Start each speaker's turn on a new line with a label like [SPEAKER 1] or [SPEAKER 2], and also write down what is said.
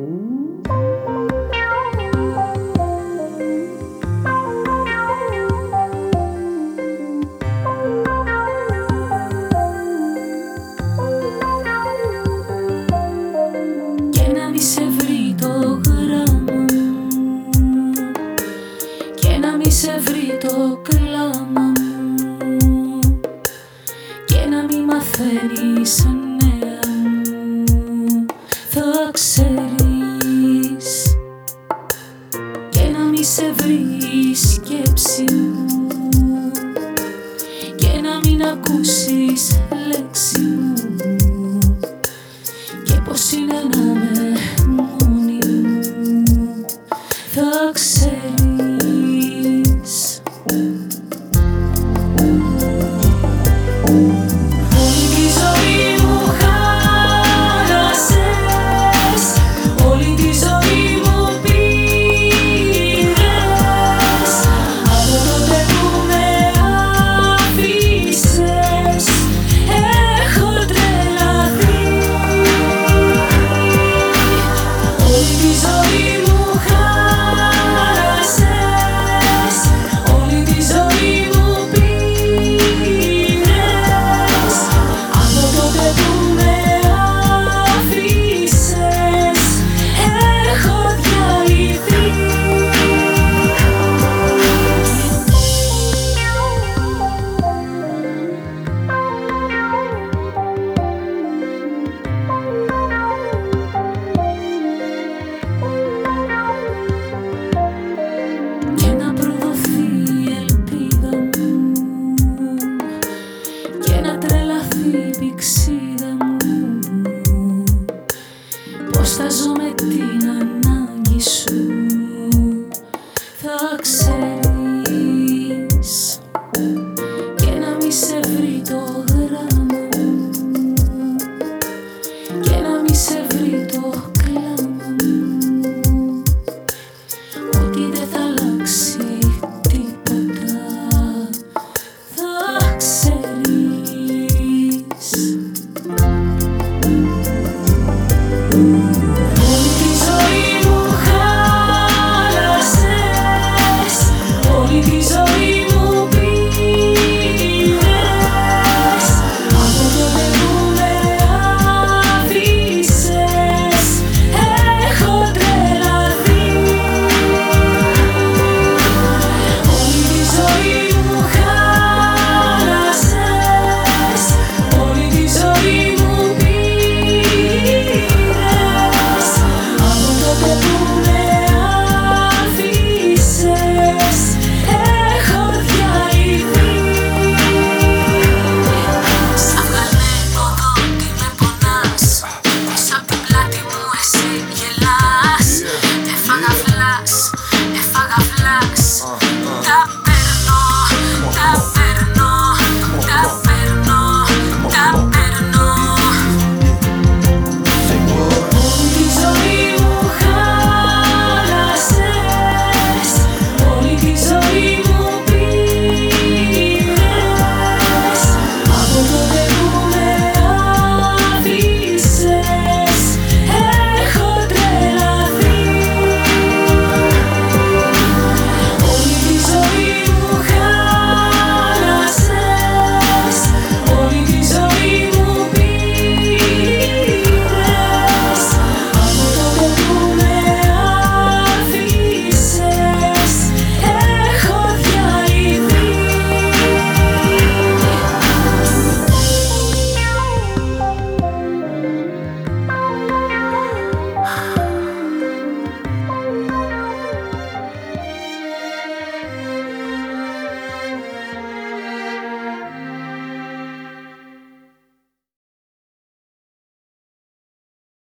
[SPEAKER 1] Ooh. Φτάζω με την ανάγκη σου. Θα ξέρεις Και να μη σε βρει το I'll